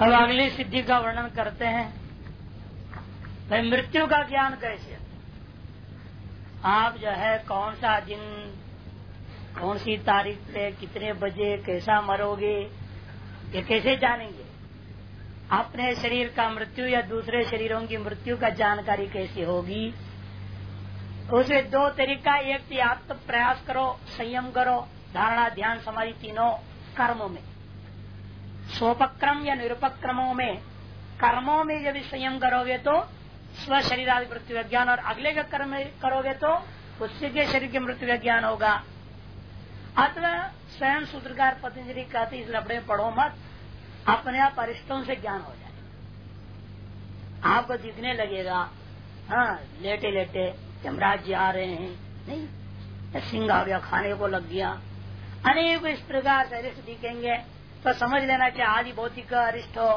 अब अगली सिद्धि का वर्णन करते हैं। भाई, मृत्यु का ज्ञान कैसे? आप जो है कौन सा दिन कौन सी तारीख पे कितने बजे, कैसा मरोगे, ये कैसे जानेंगे? अपने शरीर का मृत्यु या दूसरे शरीरों की मृत्यु का जानकारी कैसी होगी? उसे दो तरीका, एक तो आप तो प्रयास करो, संयम करो, धारणा, ध्यान, समाधि तीनों कर्मों में। सोपक्रम या निरुपक्रमों में, कर्मों में जब संयम करोगे तो स्व शरीर आदि मृत्यु विज्ञान और अगले का कर्म करोगे तो उससे के शरीर के मृत्यु विज्ञान होगा। अथवा स्वयं सूत्रकार पतंजलि कहते इस लपड़े पढ़ो मत, अपने आप अरिष्टों से ज्ञान हो जाए। आपको दिखने लगेगा हाँ लेटे लेटे, यमराज जी आ रहे हैं, नहीं सिंह आ गया, खाने को लग गया। अनेक इस प्रकार से अरिष्ट दिखेंगे तो समझ लेना चाहे आदि भौतिक अरिष्ट हो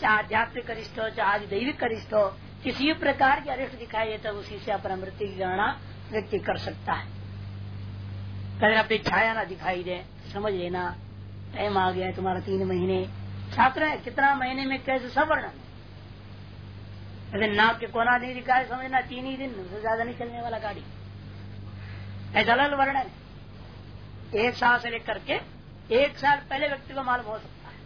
चाहे आध्यात्मिक अरिष्ट हो चाहे आदि दैविक अरिष्ट हो किसी भी प्रकार के अरिष्ट दिखाई देता तो उसी से अपना मृत्यु की गणना व्यक्ति कर सकता है। कहीं अपनी छाया ना दिखाई दे, समझ लेना, टाइम आ गया तुम्हारा तीन महीने। छात्र है, कितना महीने में कैसे सब वर्णन अगर नाक के कोना नहीं दिखाए, समझना, तीन ही दिन, उससे ज़्यादा नहीं चलने वाला गाड़ी। ऐसा अलग वर्णन, एक साल से लेकर के एक साल पहले व्यक्ति को मालूम हो सकता है।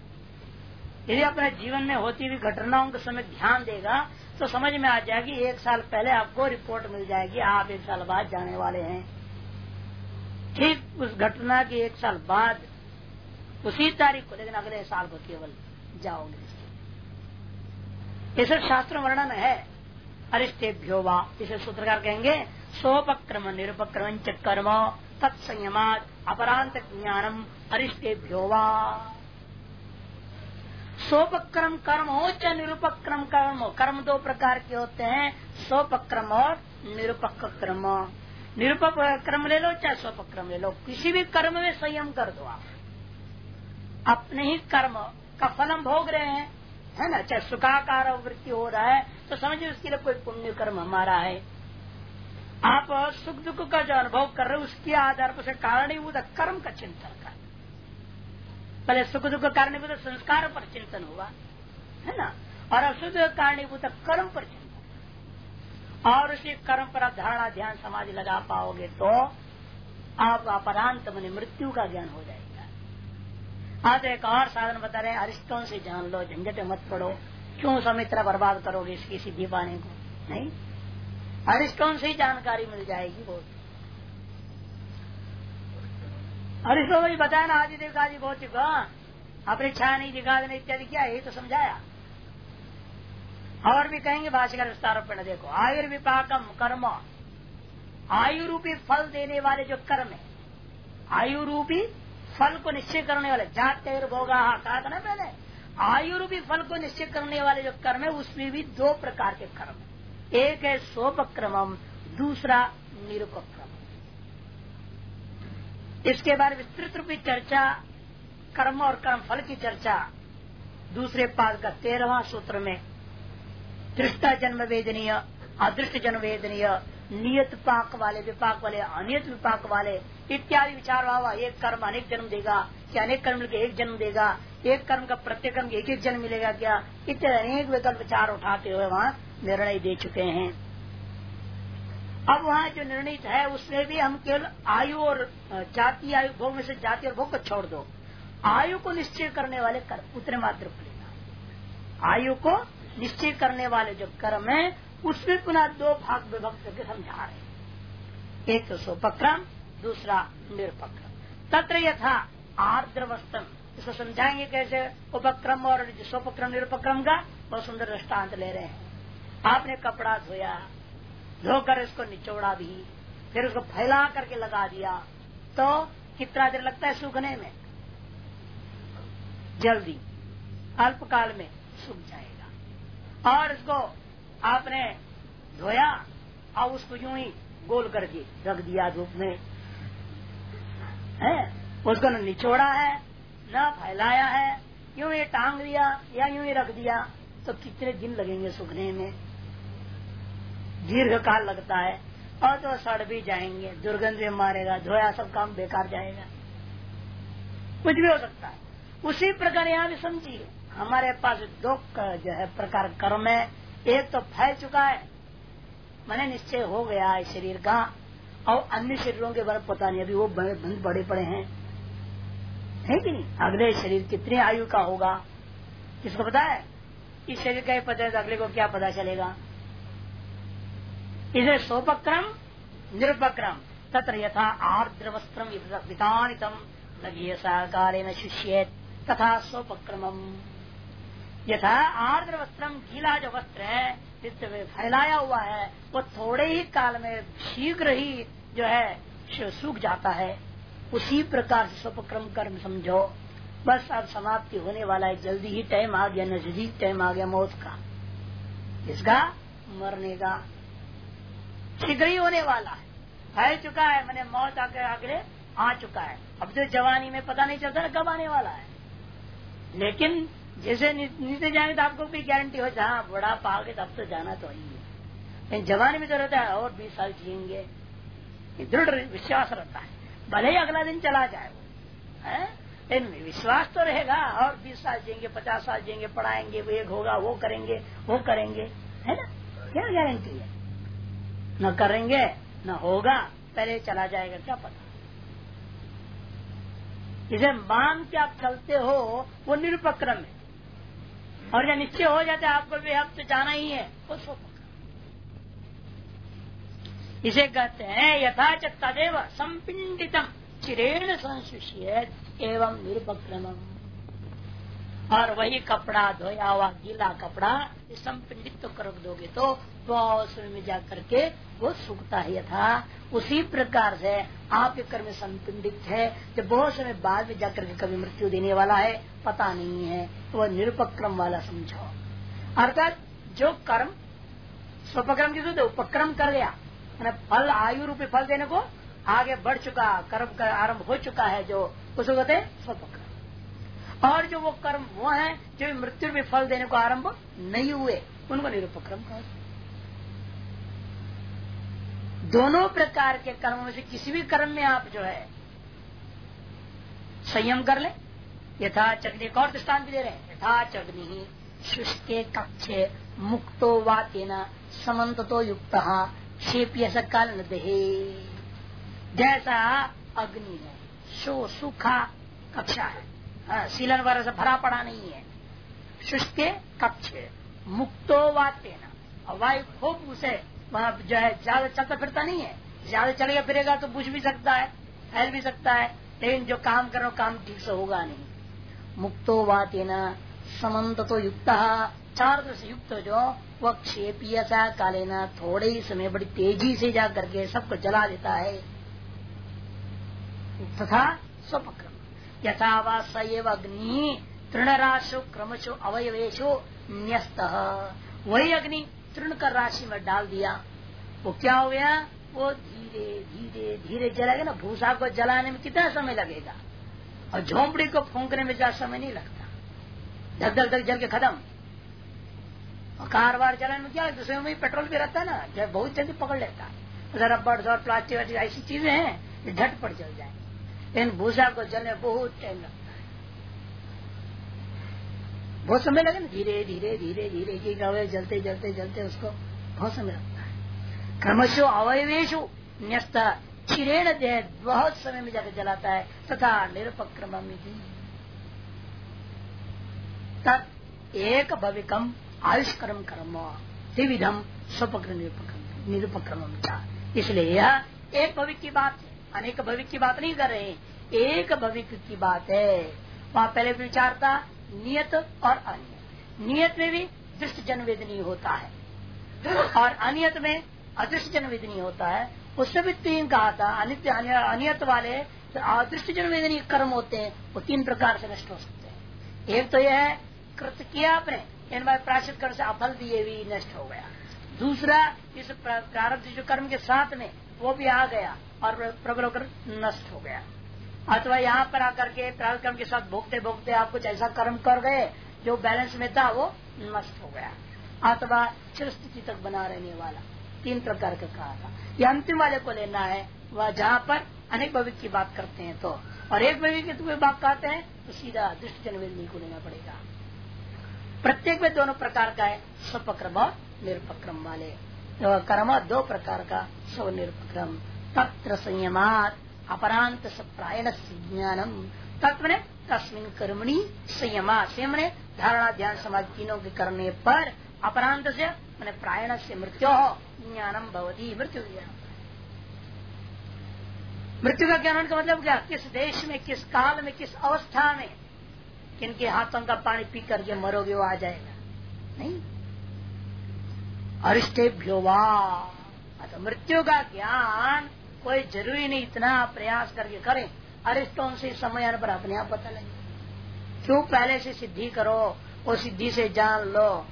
यदि अपने जीवन में होती हुई घटनाओं के समय ध्यान देगा तो समझ में आ जाएगी, एक साल पहले आपको रिपोर्ट मिल जाएगी, आप एक साल बाद जाने वाले हैं। ठीक उस घटना के एक साल बाद, उसी तारीख को, लेकिन अगले साल को केवल जाओगे। ये शास्त्र वर्णन है। अरिष्टेभ्यो वा, इसे सूत्रकार कहेंगे, सोपक्रम निरुपक्रम कर्म, तत्संयमात अपरांत ज्ञानम। अरिष्टेभ्यो वा। सोपक्रम कर्म हो चाहे निरुपक्रम कर्म। हो कर्म दो प्रकार के होते हैं, सोपक्रम और निरुपक क्रम निरुपक क्रम ले लो, चाहे स्वपक्रम ले लो। किसी भी कर्म में संयम कर दो आप। अपने ही कर्म का फलम भोग रहे हैं, है ना? चाहे सुखाकार वृत्ति हो रहा है तो समझिए उसके लिए कोई पुण्य कर्म हमारा है। आप सुख दुख का जो अनुभव कर रहे हो, उसके आधार पर कारणीभूत कर्म का चिंतन कर पहले सुख दुख कारणीभूत संस्कार पर चिंतन हुआ, है ना? और अशुद्ध कारणीभूत कर्म पर चिंतन और उसी कर्म पर आप धारणा, ध्यान, समाधि लगा पाओगे तो आप अपरांत मन मृत्यु का ज्ञान हो जाएगा। आज एक और साधन बता रहे हैं, अरिष्टों से जान लो, झंझट मत पड़ो। क्यों समित्र बर्बाद करोगे इसकी सिद्धि पाने को? नहीं? अरिष्टों से जानकारी मिल जाएगी बहुत। अरिष्टों में बताया ना, आदि देव आदि बहुत अपनी इच्छा नहीं दिखा देना इत्यादि क्या यही तो समझाया। और भी कहेंगे भाषा विस्तार पर देखो, आयुर्विपाकम कर्म। आयुरूपी फल देने वाले जो कर्म है, आयुरूपी फल को निश्चय करने वाले, जाते भोगा कहा था ना पहले? आयुरूपी फल को निश्चय करने वाले जो कर्म है, उसमें भी दो प्रकार के कर्म एक है सोपक्रम दूसरा निरुपक्रम। इसके बाद विस्तृत रूपी चर्चा, कर्म और कर्म फल की चर्चा, दूसरे पाद का तेरहवा सूत्र में। दृष्टा जन्म वेदनीय, अदृष्ट जन्म वेदनीय, नियत पाक वाले, विपाक वाले, अनियत विपाक वाले, इत्यादि विचार हुआ एक कर्म अनेक जन्म देगा क्या अनेक कर्म के एक जन्म देगा, एक कर्म का प्रत्येक कर्म एक एक जन्म मिलेगा क्या? इत्यादि अनेक विकल्प विचार उठाते हुए वहाँ निर्णय दे चुके हैं। अब वहाँ जो निर्णित है उसमें भी हम केवल आयु और जाति, आयु भोग में से जाति और भोग को छोड़ दो। आयु को निश्चय करने वाले कर्म उतने मात्र लेना आयु को निश्चय करने वाले जो कर्म है, उसमें पुनः दो भाग विभक्त करके समझा रहे एक तो सोपक्रम, दूसरा निरपक्रम। तत्र यथा आर्द्र वस्तन इसको समझाएँगे कैसे? उपक्रम और सोपक्रम, निरुपक्रम का बहुत सुंदर दृष्टांत ले रहे हैं। आपने कपड़ा धोया धोकर इसको निचोड़ा भी फिर उसको फैला करके लगा दिया तो कितना देर लगता है सूखने में? जल्दी, अल्पकाल में सूख जाएगा। और इसको आपने धोया और उसको यूँ ही गोल करके रख दिया धूप में। है? उसको न निचोड़ा है, न फैलाया है, यूँ ही टांग दिया या यूँ ही रख दिया तो कितने दिन लगेंगे सूखने में? दीर्घ काल लगता है। और तो सड़ भी जाएँगे। दुर्गंध भी मारेगा, धोया सब काम बेकार जाएगा। कुछ भी हो सकता है। उसी प्रकार यहाँ भी समझिए, हमारे पास दो जो है प्रकार कर्म है। एक तो फैल चुका है, मैंने निश्चय हो गया है शरीर का, और अन्य शरीरों के बारे पता नहीं, अभी वो बंद बड़े पड़े हैं। है कि नहीं? अगले शरीर कितने आयु का होगा? किसको पता है? इस शरीर का ही पता है तो अगले को क्या पता चलेगा? इसे सोपक्रम, निरुपक्रम। तत्र यथा आर्द्र वस्त्र वितानितम काले न शिष्य तथा सोपक्रम यथा आर्द्र वस्त्रम गीला जो वस्त्र है जिससे फैलाया हुआ है, वो थोड़े ही काल में शीघ्र ही जो है सूख जाता है। उसी प्रकार से सोपक्रम कर्म समझो। बस अब समाप्ति होने वाला है, जल्दी ही टाइम आ गया, नज़दीक टाइम आ गया मौत का। इसका मरने का शीघ्र ही होने वाला है। फैल चुका है, मैंने मौत आकर अगले आ चुका है। अब जो जवानी में पता नहीं चलता कब आने वाला है। लेकिन जैसे नीचे जाएँगे तो आपको भी गारंटी हो, जहाँ बड़ा पाओगे तब तो जाना तो ही है। लेकिन जवानी में तो रहता है, और बीस साल जियेंगे दृढ़ विश्वास रहता है। भले ही अगला दिन चला जाए वो लेकिन विश्वास तो रहेगा, और बीस साल जियेंगे पचास साल जियेंगे पढ़ाएँगे, वो एक होगा, वो करेंगे वो करेंगे। है ना? क्या गारंटी है? न करेंगे, न होगा, पहले चला जाएगा, क्या पता? इसे मान के आप चलते हो, वो निरुपक्रम है। और जब निश्चय हो जाता आपको भी, अब तो जाना ही है, वो स्वपक्रम। इसे कहते हैं यथाच तदेव संपिंडितम चिरेण संशुष्य एवं निरुपक्रम और वही कपड़ा, धोया हुआ गीला कपड़ा संपिंडित तो कर दोगे तो में जा करके वो सूखता ही था उसी प्रकार से आपके कर्म संपिंडित है। जो बहुत समय बाद में जाकर के कभी मृत्यु देने वाला है, पता नहीं है वह निरुपक्रम वाला समझो अर्थात जो कर्म, स्वपक्रम की उपक्रम कर गया फल, आयु रूपी फल देने को आगे बढ़ चुका, कर्म का आरंभ हो चुका है जो, उसको कहते हैं स्वपक्रम। और जो वो कर्म वो है, जो मृत्यु में फल देने को आरंभ नहीं हुए, उनको निरुपक्रम कहते दोनों प्रकार के कर्मों में से किसी भी कर्म में आप जो है संयम कर ले। यथा चग्नि एक और दृष्टान भी दे रहे हैं। यथा चग्नि शुष्के कक्षे मुक्तो वा तेना समन्त तो युक्त क्षेपीय काल दे जैसा अग्नि है शो सूखा कक्षा है। हाँ, सीलन वगैरह से भरा पड़ा नहीं है। शुष्क कक्ष मुक्तो वा तेना वायु खूब उसे वहाँ जो है, ज़्यादा चलता फिरता नहीं है। ज़्यादा चलेगा, फिरेगा तो बुझ भी सकता है, फैल भी सकता है, लेकिन जो काम करो काम ठीक से होगा नहीं। मुक्तो वातेना समन्त तो युक्त। चार से युक्त जो, वह सा कालेना थोड़े ही समय बड़ी तेज़ी से जा करके सबको जला देता है। तथा स्वपक्रम। यथावा सैव अग्नि, तृणराशो क्रमशो अवयवेशो न्यस्त। वही अग्नि तृण कर राशि में डाल दिया। वो क्या हो गया? वो धीरे धीरे धीरे जलाएगा ना, भूसा को जलाने में कितना समय लगेगा? और झोंपड़ी को फूकने में ज़्यादा समय नहीं लगता। धक धक धक जल के खत्म। और कार वार जलाने में क्या दूसरे में पेट्रोल भी रहता है ना जब बहुत जल्दी पकड़ लेता है। रबड़ और प्लास्टिक, ऐसी चीज़ें हैं झटपट जल जाए लेकिन भूसा को जलने बहुत टाइम लगता बहुत समय लगे ना, धीरे धीरे धीरे धीरे, की गवे जलते जलते जलते उसको बहुत समय लगता है। क्रमशो अवयवेशु न्यस्त चिरेण देह बहुत समय में जाकर जलाता है, तथा निरुपक्रम एक भविकम आयुष्कर्म कर्म, त्रिविधम स्वपक्र निरुपक्रम इसलिए यह एक भविक की बात है, अनेक भविक की बात नहीं कर रहे एक भविक की बात है। वहाँ पहले विचार था नियत और अनियत। नियत में भी दृष्ट जन वेदनी होता है। और अनियत में अदृष्ट जन वेदनी होता है। उससे भी तीन कहा था, अनित्य अनियत वाले तो अदृष्ट जन वेदनी कर्म होते हैं, वो तीन प्रकार से नष्ट हो सकते हैं। एक तो यह है, कृत किया आपने, इन बार प्राचित कर से अफल दिए भी नष्ट हो गया। दूसरा, इस प्रारब्ध जो कर्म के साथ में, वो भी आ गया और प्रबल नष्ट हो गया। अथवा यहाँ पर आकर के प्रारंभ के साथ भोगते भोगते आप कुछ ऐसा कर्म कर गए, जो बैलेंस में था, वो नष्ट हो गया। अथवा चिर स्थिति तक बना रहने वाला। तीन प्रकार का कहा था। ये अंतिम वाले को लेना है, वह जहाँ पर अनेक भविक की बात करते हैं तो। और एक में भी तुम्हें बात कहते हैं तो सीधा दृष्ट जन्म को लेना पड़ेगा। प्रत्येक में दोनों प्रकार का है स्वपक्रम और निरपक्रम वाले। तो कर्म दो प्रकार का स्व निरपक्रम। तत्र संयमात अपरांत प्रायण ज्ञानम। तत्व ने तस्मिन कर्मणी संयमा। संयम ने धारणा ध्यान समाज तीनों के करने पर अपरांत से मैंने प्रायण से मृत्यु ज्ञानम भवती। मृत्यु मृत्यु का ज्ञान का मतलब क्या? किस देश में, किस काल में, किस अवस्था में किनके हाथों का पानी पी करके मरोगे वो आ जाएगा? नहीं। अरिष्टेभ्यो तो मृत्यु का ज्ञान कोई ज़रूरी नहीं, इतना प्रयास करके करें। अरिष्टों से समय पर अपने आप पता लगे क्यों पहले से सिद्धि करो, वो सिद्धि से जान लो।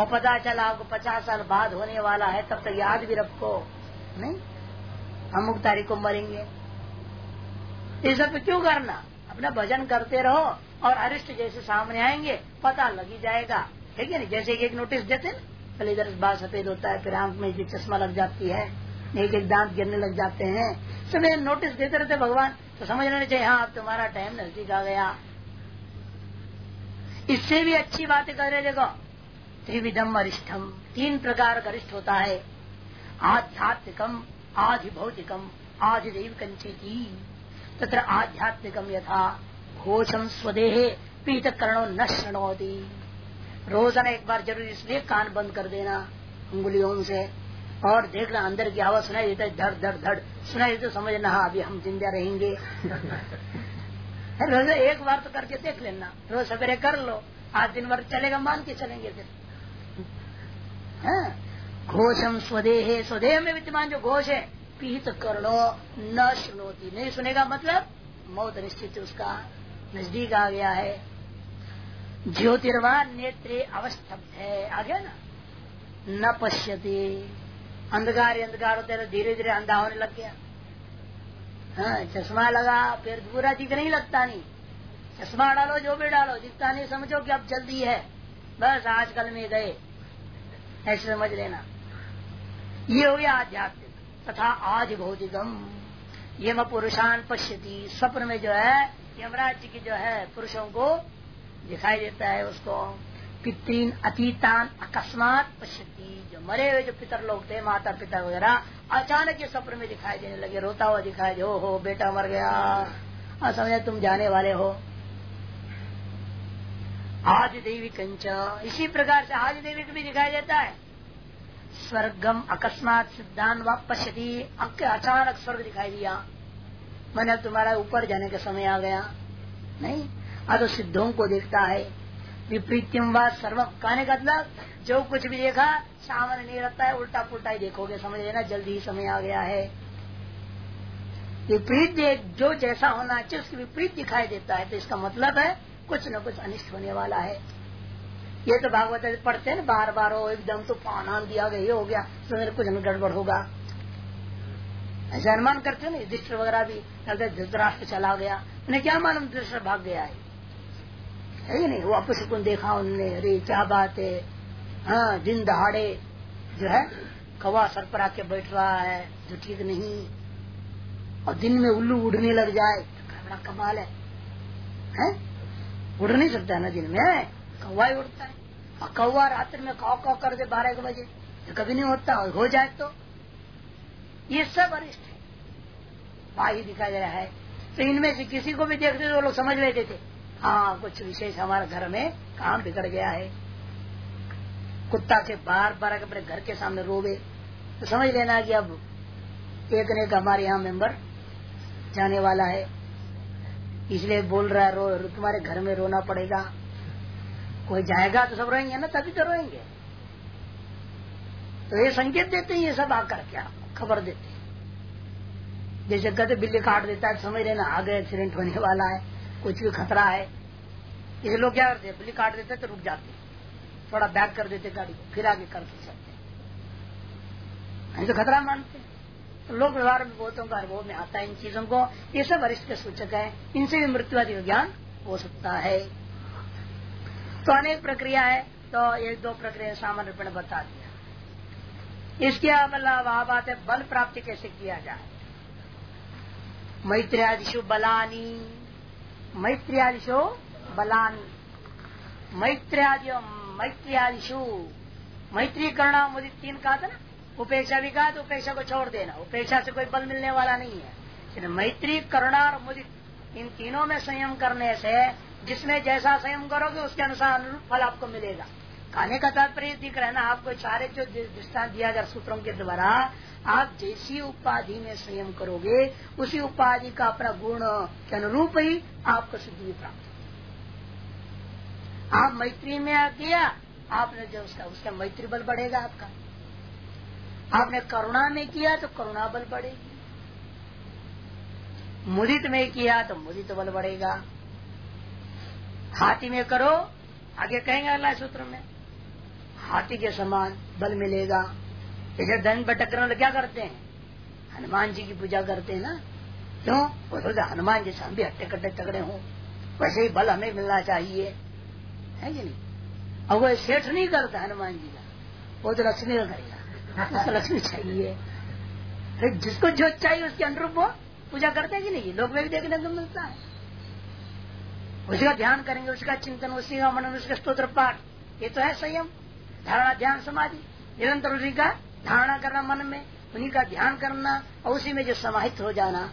और पता चला आपको पचास साल बाद होने वाला है, तब तक तो याद भी रखो। नहीं? अमुक तारीख को मरेंगे। ये सब क्यों करना? अपना भजन करते रहो और अरिष्ट जैसे सामने आएँगे, पता लग जाएगा। ठीक है ना? जैसे एक नोटिस देते ना, पहले इधर बाल सफ़ेद होता है, फिर आँख में चश्मा लग जाती है। एक एक दांत गिरने लग जाते हैं। सब नोटिस देते रहते भगवान तो समझ लेना चाहिए हाँ तुम्हारा टाइम नज़दीक आ गया। इससे भी अच्छी बात कर रहे देखो, त्रिविधम अरिष्ठम तीन प्रकार का अरिष्ट होता है। आध्यात्मिकम आधि भौतिकम आधि दैव कंचिती तथा आध्यात्मिकम यथा घोषम स्वदेह पीत करणो न श्रणोती रोज़ाना एक बार ज़रूर इसलिए कान बंद कर देना, उंगुलियों से। और देखना अंदर की आवाज़ सुनाई देता है, धड़ धड़ धड़। सुनाई तो समझना हाँ अभी हम ज़िंदा रहेंगे। रोज एक बार तो करके देख लेना, रोज सवेरे कर लो, आज दिन भर चलेगा, मान के चलेंगे फिर। हाँ? घोषम स्वदेह स्वदेह में विद्यमान जो घोष है, पीत लो, न सुनोती नहीं सुनेगा मतलब मौत निश्चित उसका, नज़दीक आ गया है। ज्योतिर्वान नेत्रे अवस्थब्ध है। आ गया ना? न पश्यते। अंधकार अंधकार होते धीरे धीरे अंधा होने लग गया। हाँ चश्मा लगा, फिर पूरा दिख नहीं लगता नहीं। चश्मा डालो, जो भी डालो, दिखता नहीं, समझो कि अब जल्दी है। बस आजकल में गए। ऐसे समझ लेना। ये हो गया आध्यात्मिक। तथा आज भौतिकम यम पुरुषान पश्यति। स्वप्न में जो है, यमराज जी की जो है, पुरुषों को दिखाई देता है उसको। पितृन अतीतान अकस्मात पश्यती। जो मरे हुए जो पितर लोग थे माता पिता वगैरह, अचानक ये स्वप्न में दिखाई देने लगे, रोता हुआ दिखाई दे हो बेटा मर गया। और समझे, तुम जाने वाले हो। आज देवी कंच। इसी प्रकार से आज देवी को भी दिखाई देता है। स्वर्गम अकस्मात सिद्धांत व पश्यती। अचानक स्वर्ग दिखाई दिया। मैंने तुम्हारा ऊपर जाने का समय आ गया। नहीं तो सिद्धों को देखता है। विपरीत्यम व सर्व कहने का मतलब जो कुछ भी देखा सामने नहीं रहता है उल्टा पुल्टा ही देखोगे, समझ लेना, जल्दी ही समय आ गया है। विपरीत जो जैसा होना चाहिए, उसकी विपरीत दिखाई देता है। तो इसका मतलब है, कुछ न कुछ अनिष्ट होने वाला है। ये तो भागवत पढ़ते हैं बार बार हो एकदम तो पान दिया गया, ये हो गया तो मेरे कुछ गड़बड़ होगा। ऐसा अनुमान करते हो ना युधिष्ठ वगैरह भी धृतराष्ट्र चला गया। उन्हें क्या मालूम दृष्ट भाग गया है। है नहीं? वो को देखा उनने अरे क्या बात है। हाँ दिन दहाड़े जो है, कवा सर पर आके बैठ रहा है, जो ठीक नहीं। और दिन में उल्लू उड़ने लग जाए तो बड़ा कमाल है। हैं? उड़ नहीं सकता ना दिन में? कौवा ही उड़ता है। और कौवा रात्रि में कौ कौ कर दे बारह एक बजे तो कभी नहीं होता हो जाए तो। ये सब अरिष्ट है। बाही दिखाई दे रहा है। तो इनमें से किसी को भी देखते तो लोग समझ लेते थे। हाँ कुछ विशेष हमारे घर में काम बिगड़ गया है। कुत्ता के बार बार अपने घर के सामने रोवे तो समझ लेना कि अब एक ने हमारे यहाँ मेंबर जाने वाला है। इसलिए बोल रहा है रो, रो तुम्हारे घर में रोना पड़ेगा। कोई जाएगा तो सब रोएँगे ना तभी तो रोएँगे। तो ये संकेत देते हैं ये सब आकर क्या खबर देते हैं। जैसे कहते बिल्ली काट देता है समझ लेना आगे एक्सीडेंट होने वाला है। कुछ भी खतरा है। ये लोग क्या करते बिल्ली काट देते तो रुक जाते थोड़ा बैक कर देते गाड़ी को, फिर आगे कर सकते नहीं तो खतरा मानते तो लोक व्यवहार में बहुतों अनुभव में आता है इन चीज़ों को। ये सब वरिष्ठ के सूचक है। इनसे भी मृत्यु आदि ज्ञान हो सकता है। तो अनेक प्रक्रिया है। तो एक दो प्रक्रिया सामान्य रूप बता दिया। इसके अलावा बात है, बल प्राप्ति कैसे किया जाए? मैत्रियादिशु बलानी। मैत्रियादिशो बलान। मैत्रियादि मैत्रियादिशु मैत्री करना मुझे तीन कहा था ना? उपेक्षा भी कहा तो उपेक्षा को छोड़ देना। उपेक्षा से कोई बल मिलने वाला नहीं है। मैत्री करुणा और मुदित इन तीनों में संयम करने से, जिसमें जैसा संयम करोगे, उसके अनुसार अनुरूप फल आपको मिलेगा। खाने का तात्पर्य दिख रहा है ना, आपको सारे जो दृष्टान दिया जा सूत्रों के द्वारा, आप जैसी उपाधि में संयम करोगे, उसी उपाधि का अपना गुण के अनुरूप ही आपको सिद्धि प्राप्त होगी। आप मैत्री में किया आपने जो उसका उसका मैत्री बल बढ़ेगा आपका। आपने करुणा में किया तो करुणा बल बढ़ेगी। मुदित में किया तो मुदित बल बढ़ेगा। हाथी में करो, आगे कहेंगे अल्लाह सूत्र में। हाथी के समान बल मिलेगा। जैसे धन भटक क्या करते हैं? हनुमान जी की पूजा करते हैं ना? क्यों? वो सोचते हनुमान जैसे हम भी हट्टे कट्टे तगड़े हों। वैसे ही बल हमें मिलना चाहिए। है कि नहीं? और वो सेठ नहीं करता हनुमान जी का। वो तो लक्ष्मी का करेगा उसको लक्ष्मी चाहिए। फिर जिसको जो चाहिए उसके अनुरूप वो पूजा करते हैं कि नहीं? लोग में भी देखने को मिलता है। उसका ध्यान करेंगे उसका चिंतन, उसी का मनन उसका स्त्रोत्र पाठ। ये तो है संयम। धारणा ध्यान समाधि, निरंतर उसी का धारणा करना मन में, उन्हीं का ध्यान करना और उसी में जो समाहित हो जाना।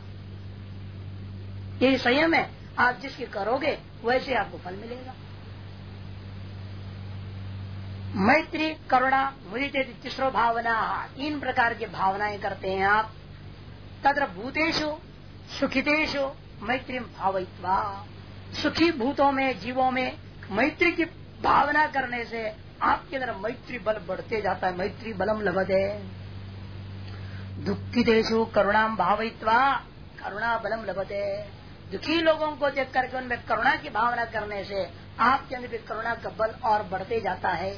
ये संयम है। आप जिसकी करोगे, वैसे आपको फल मिलेगा। मैत्री, करुणा, मुदित, तीसरो भावना, तीन प्रकार की भावनाएँ करते हैं आप। तत्र भूतेशु सुखितेशु मैत्री भावित्वा सुखी भूतों में, जीवों में मैत्री की भावना करने से आपके अंदर मैत्री बल बढ़ते जाता है, मैत्री बलम लभते। दुखितेशु करुणा भावित्वा करुणा बलम लभते। दुखी लोगों को देख करके उनमें करुणा की भावना करने से आपके अंदर भी करुणा का बल और बढ़ते जाता है।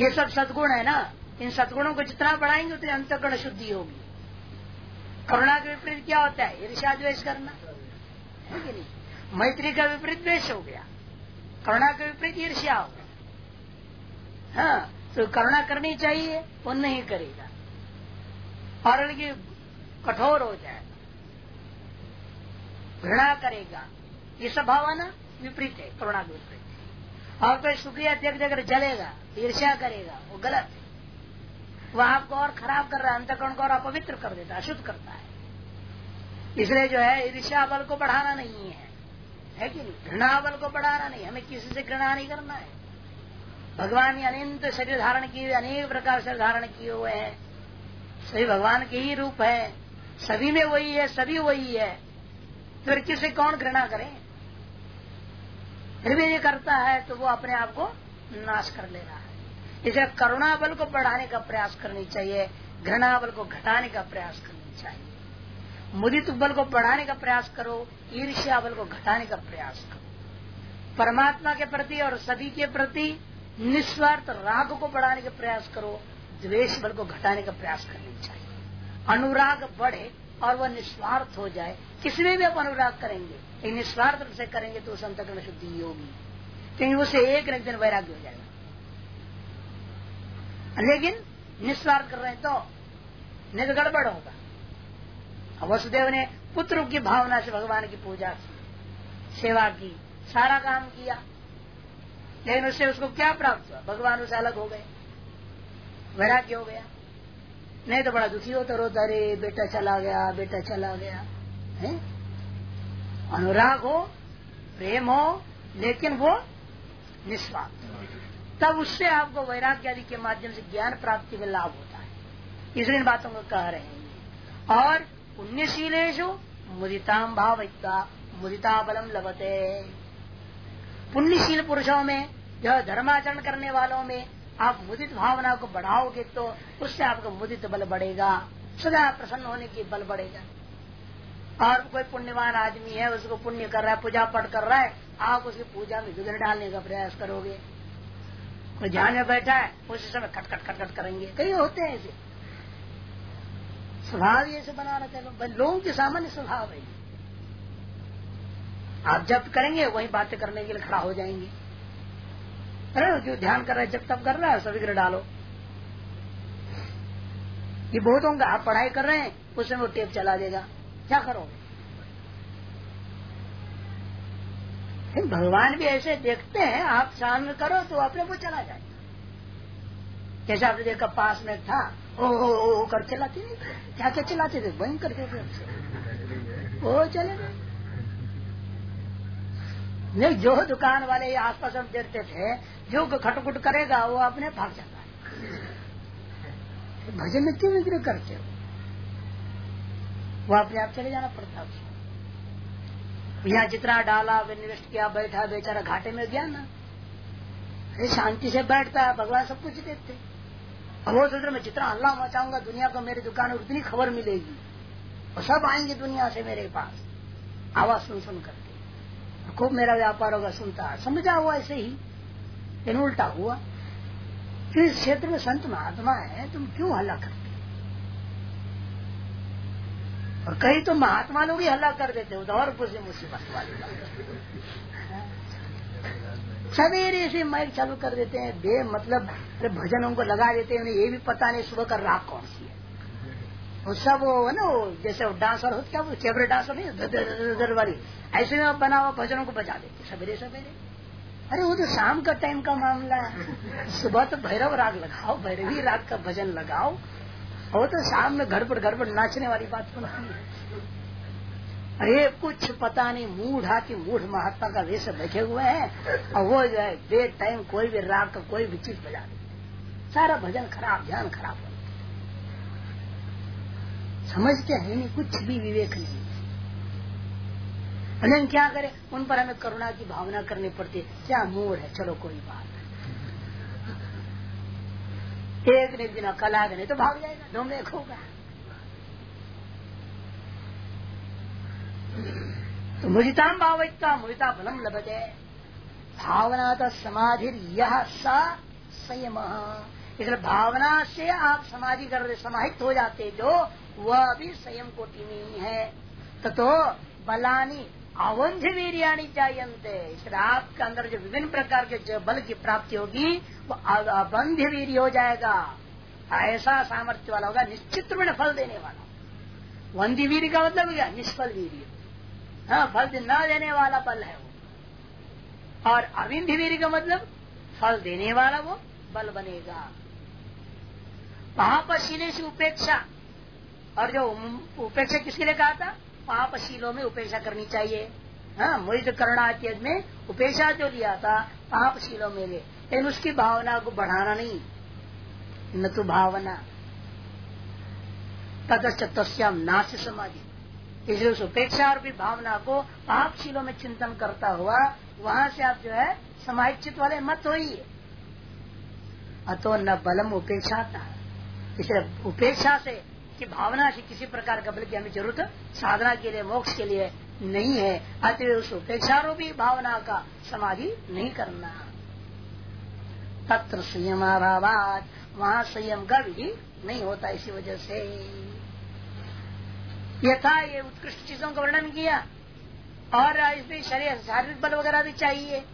ये सब सदगुण है ना? इन सदगुणों को जितना बढ़ाएँगे, उतनी अंतगुण शुद्धि होगी। करुणा के विपरीत क्या होता है? ईर्षा द्वेष करना। है कि नहीं? मैत्री का विपरीत द्वेष हो गया। करुणा के विपरीत ईर्ष्या हो हाँ तो करुणा करनी चाहिए, वो नहीं करेगा। और उनकी कठोर हो जाएगा घृणा करेगा। ये सब भावना विपरीत है, करुणा के विपरीत और कोई शुक्रिया देख देकर जलेगा, ईर्ष्या करेगा, वो गलत है। वह आपको और खराब कर रहा है, अंतकरण को और अपवित्र कर देता है, अशुद्ध करता है। इसलिए जो है, ईर्ष्या बल को बढ़ाना नहीं है। है कि नहीं? घृणा बल को बढ़ाना नहीं, हमें किसी से घृणा नहीं करना है। भगवान ने अनंत शरीर धारण किए हुए, अनेक प्रकार से धारण किए हुए हैं। सभी भगवान के ही रूप है। सभी में वही है, सभी वही है। तो फिर किसे कौन घृणा करें? फिर भी ये करता है तो वो अपने आप को नाश कर ले रहा है। इसे करुणा बल को बढ़ाने का प्रयास करनी चाहिए घृणा बल को घटाने का प्रयास करनी चाहिए। मुदित बल को बढ़ाने का प्रयास करो, ईर्ष्या बल को घटाने का प्रयास करो। परमात्मा के प्रति और सभी के प्रति निस्वार्थ राग को बढ़ाने का प्रयास करो, द्वेष बल को घटाने का प्रयास करनी चाहिए। अनुराग बढ़े और वह निस्वार्थ हो जाए। किसमें भी आप अनुराग करेंगे लेकिन निस्वार्थ रूप से करेंगे तो अंतकरण शुद्धि होगी। क्योंकि उसे एक न एक दिन वैराग्य हो जाएगा। लेकिन निस्वार्थ कर रहे हैं तो नहीं तो गड़बड़ होगा। वसुदेव ने पुत्र की भावना से भगवान की पूजा की, सेवा की, सारा काम किया। लेकिन उससे उसको क्या प्राप्त हुआ? भगवान उसे अलग हो गए, वैराग्य हो गया। नहीं तो बड़ा दुखी होता, रोता, अरे, बेटा चला गया, बेटा चला गया। है? अनुराग हो, प्रेम हो, लेकिन वो निस्वार्थ। तब उससे आपको वैराग्य आदि के माध्यम से ज्ञान प्राप्ति में लाभ होता है। इसलिए बातों को कह रहे हैं। और पुण्यशीलेशु मुदिताम भाव मुदिता बलम लभते। पुण्यशील पुरुषों में जो धर्माचरण करने वालों में, आप मुदित भावना को बढ़ाओगे तो उससे आपका मुदित बल बढ़ेगा, सदा प्रसन्न होने की बल बढ़ेगा। और कोई पुण्यवान आदमी है, उसको पुण्य कर रहा है, पूजा पाठ कर रहा है, आप उसकी पूजा में विघ्न डालने का प्रयास करोगे। कोई ध्यान में बैठा है, उसी समय खटखट खट खट खट करेंगे। कई होते हैं ऐसे। स्वभाव ये बना रहे थे लोगों। के सामान्य स्वभाव है आप जब करेंगे, वही बातें करने के लिए खड़ा हो जाएँगे। अरे, जो ध्यान कर रहा है, जब तब कर रहा है, सब विग्रह डालो। ये बहुत होंगे, आप पढ़ाई कर रहे हैं, उस समय वो टेप चला देगा। क्या करोगे? भगवान भी ऐसे देखते हैं, आप सामने करो तो अपने वो चला जाए जैसे आपने देखा पास में था, ओ ओ ओ कर चलाते नहीं क्या क्या चलाते थे? वही करते थे वो। चले गए। नहीं, जो दुकान वाले आसपास हम देखते थे, जो खटकुट करेगा, वो अपने भाग जाता है। भजन में क्यों विग्रह करते हो? वो अपने आप चले जाना पड़ता है यहाँ जितना डाला इन्वेस्ट किया, बैठा, बेचारा घाटे में गया ना। शांति से बैठता भगवान सब कुछ देखते। अब वो सोच रहे, मैं जितना अल्लाह मचाऊँगा, दुनिया को मेरी दुकान में उतनी खबर मिलेगी। और सब आएँगे दुनिया से मेरे पास। आवाज़ सुन सुन करके। खूब मेरा व्यापार होगा, सुनता समझा हुआ ऐसे ही। इन उल्टा हुआ। इस क्षेत्र में संत महात्मा है, तुम क्यों हल्ला करते और कहीं तो महात्मा लोग ही हल्ला कर देते हो तो और कुछ मुसीबत वाली सवेरे से माइक चालू कर देते हैं बे मतलब भजन उनको लगा देते हैं, उन्हें ये भी पता नहीं सुबह का राग कौन सी है। वो सब वो है ना जैसे डांसर हो, क्या वो चेबरे डांसर नहीं ऐसे में बना हुआ भजनों को बजा देते सवेरे सवेरे। अरे वो तो शाम का टाइम का मामला है। सुबह तो भैरव राग लगाओ, भैरवी राग का भजन लगाओ। वो तो शाम में घर पर घर पर नाचने वाली बात बनती है। अरे, कुछ पता नहीं, मूढ़ हाथी मूढ़ महात्मा का वेश बैठे हुए हैं, और वो जो है डे टाइम कोई भी राग का कोई भी चीज़ बजा दे सारा भजन खराब, ध्यान खराब हो समझते हैं नहीं, कुछ भी विवेक नहीं लेकिन क्या करे? उन पर हमें करुणा की भावना करनी पड़ती है। क्या मूड है? चलो कोई बात एक दिन दिन कल आ गए तो भाग जाएगा ढूंढे खोगा तो मुझिताम भाविकता मुझिता बलम लभते। भावना तो समाधि यह संयम। इसलिए भावना से आप समाधि कर समाहित हो जाते जो वह भी संयम कोटि में है तो बलानी अवंध वीरियाणी चाहिए इसलिए आपके अंदर जो विभिन्न प्रकार के जो बल की प्राप्ति होगी, वो अबंध वीर हो जाएगा। ऐसा सामर्थ्य वाला होगा, निश्चित रूप में फल देने वाला। वंदी वीर का मतलब क्या? निष्फल वीर हाँ फल न देने वाला बल है वो। और अविंध वीर का मतलब फल देने वाला वो बल बनेगा। पापशीले से उपेक्षा। और जो उपेक्षा किसके लिए कहा था? पापशीलों में उपेक्षा करनी चाहिए। हाँ मुझ करना में उपेक्षा जो लिया था, पापशीलों में ले। लेकिन उसकी भावना को बढ़ाना नहीं। न तो भावना। तदश्चम नाश समाधि। इसलिए उस उपेक्षा और भी भावना को पापशीलों में चिंतन करता हुआ, वहाँ से आप जो है समाहित वाले मत हो अतो न बलम उपेक्षा था इसलिए उपेक्षा से की भावना से किसी प्रकार का बल की हमें ज़रूरत साधना के लिए, मोक्ष के लिए नहीं है। अतः उस उपेक्षा रूपी भावना का समाधि नहीं करना। तत्र संयम अभावात वहाँ संयम का विधि नहीं होता इसी वजह से। यथा ये उत्कृष्ट चीज़ों का वर्णन किया। और इसमें शरीर शारीरिक बल वगैरह भी चाहिए।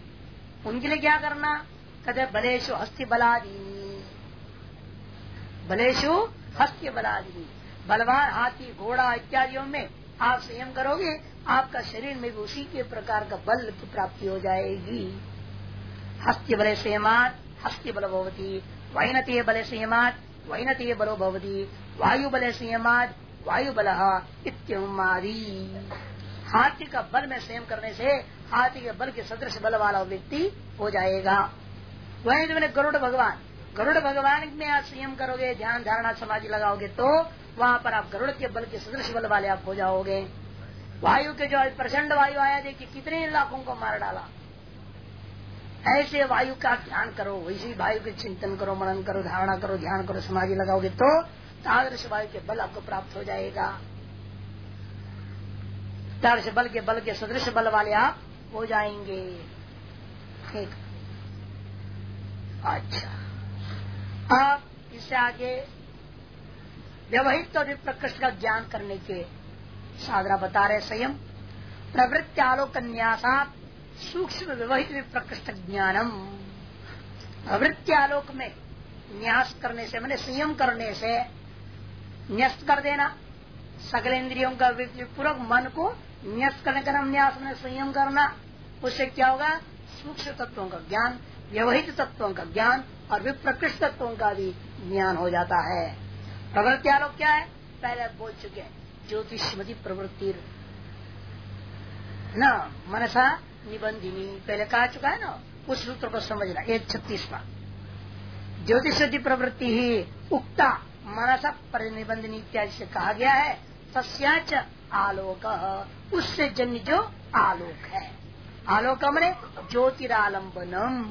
उनके लिए क्या करना? कहते बलेशु हस्ति बलादी बलेशु हस्ति बलादी बलवान, हाथी, घोड़ा इत्यादियों में आप संयम करोगे, आपका शरीर में भी उसी के प्रकार का बल की प्राप्ति हो जाएगी। हस्ति बले संयमान हस्ति बल भवती। वैनतीय बल संयमात, वैनतीय बलो भवती। वायु बल संयमात वायु बल इत्यादि हाथी का बल में संयम करने से हाथी के बल के सदृश बल वाला व्यक्ति हो जाएगा। वही तो मैंने गरुड़ भगवान। गरुड़ भगवान में आप संयम करोगे, ध्यान धारणा समाधि लगाओगे तो वहाँ पर आप गरुड़ के बल के सदृश बल वाले आप हो जाओगे। वायु के जो प्रचंड वायु आया, देखिए कितने लाखों को मार डाला। ऐसे वायु का ध्यान करो, वैसे वायु के चिंतन करो, मनन करो, धारणा करो, ध्यान करो, समाधि लगाओगे तो तादृश वायु के बल आपको प्राप्त हो जाएगा। तादृश बल के बल के सदृश बल वाले आप हो जाएँगे। ठीक। अच्छा। अब इससे आगे व्यवहित और प्रकृष्ट का ज्ञान करने के साधना बता रहे संयम प्रवृत्ति आलोक न्यासा सूक्ष्म व्यवहित प्रकृष्ट ज्ञानम। प्रवृत्ति आलोक में न्यास करने से, मैंने संयम करने से न्यस्त कर देना। सकल इंद्रियों का पूर्वक मन को न्यस्त करने का न्यास में संयम करना, उससे क्या होगा? सूक्ष्म तत्वों का ज्ञान, व्यवहित तत्वों का ज्ञान और विप्रकृष्ट तत्वों का भी ज्ञान हो जाता है। प्रवृत्ति आलोक क्या है? पहले बोल चुके हैं ज्योतिषमती प्रवृत्ति। न, मनसा निबंधिनी, पहले कहा चुका है ना, उस सूत्र को समझना, एक छत्तीसवा। ज्योतिषी प्रवृत्ति ही उक्ता मनसा परिनिबंधनी इत्यादि से कहा गया है। सस्याच आलोक। उससे जन्य जो आलोक है। आलोक मने ज्योतिरालंबनम।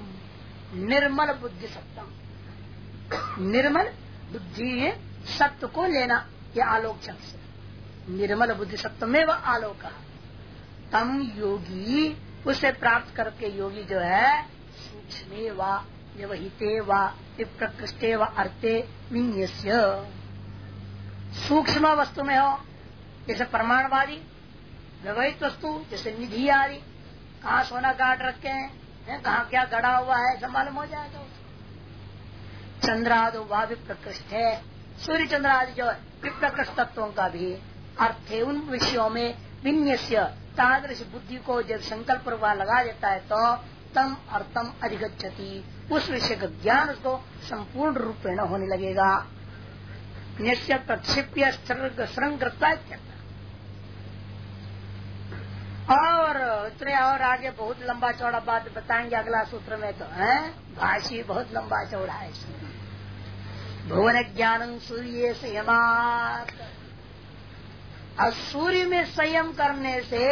निर्मल बुद्धि सत्तम निर्मल बुद्धि सत्य को लेना यह आलोक शब्द से। निर्मल बुद्धि सत्व में वह आलोक। तम योगी, उसे प्राप्त करके योगी जो है, सूक्ष्म व व्यवहिते व प्रकृष्टे व अर्थे विन्यस्य। सूक्ष्म वस्तु में हो, जैसे प्रमाणवादी व्यवहित वस्तु, जैसे निधि आदि कहाँ सोना काट रखे हैं कहाँ क्या गड़ा हुआ है सब मालूम हो जाएगा चंद्रादो वह भी प्रकृष्ट है। सूर्य चंद्र आदि जो है, विप्रकृष्ट तत्वों का भी अर्थ है, उन विषयों में विन्यस्य। तादृश बुद्धि को जब संकल्प लगा देता है तो तम अर्थम अधिगछति उस विषय का ज्ञान उसको संपूर्ण रूप रूपेण होने लगेगा। निश्चय प्रक्षिप्य श्रृंगता और इतने और आगे बहुत लंबा चौड़ा बात बताएँगे अगला सूत्र में तो है? भाषी बहुत लंबा चौड़ा है भुवन ज्ञान सूर्य संयमात। और सूर्य में संयम करने से